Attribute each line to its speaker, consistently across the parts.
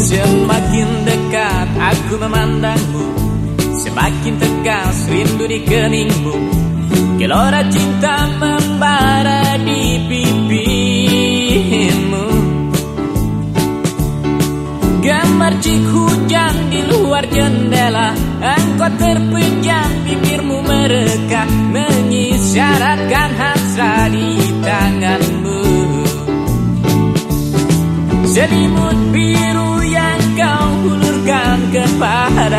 Speaker 1: Semakin dekat aku memandangmu. Semakin tegas rindu di keningmu. Gelora cinta membara di pipimu Gambar cik hujan di luar jendela. Engkau terpejam bibirmu mereka Mengisi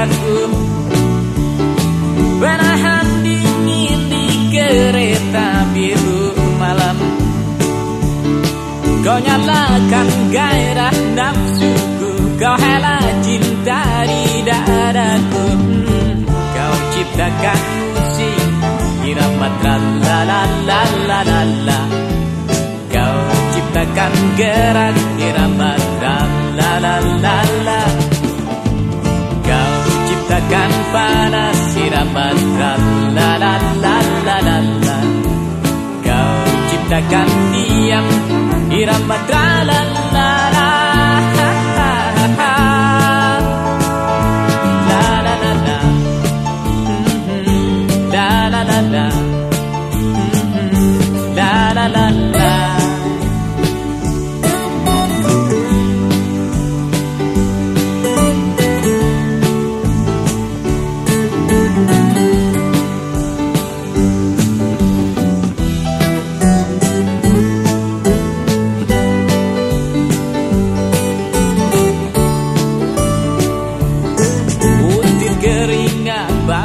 Speaker 1: kepadaku Penahan dingin di kereta biru malam. Kau nyalakan gairah nafsuku. Kau hela cinta di dadaku. Hmm, Kau ciptakan musik. Irama la la la la la la Kau ciptakan gerak. Irama la la la la ciptakan diam irama la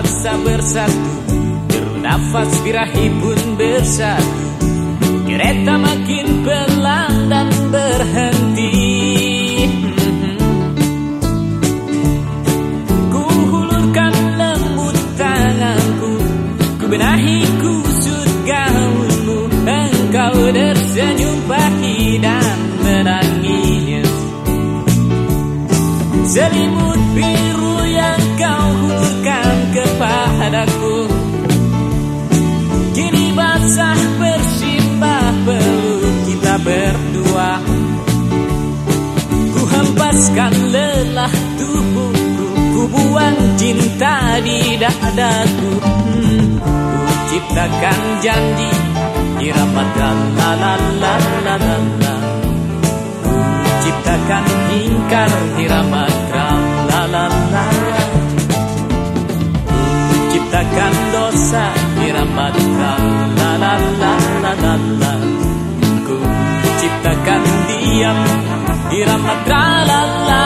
Speaker 1: bangsa bersatu. Bernafas birahi pun bersatu. Kereta makin pelan dan berhenti. Ku hulurkan lembut tanganku. Ku benahi kusut gaunmu. Engkau tersenyum pahit dan menangis Selimut biru Ku hempaskan lelah tubuhku. Ku buang cinta di dadaku. Hmm, Ku ciptakan janji Irama la la la la la la. Ku ciptakan ingkar irama la la la la. Ku ciptakan dosa irama la la la la la la. Ku ciptakan diam irama la la la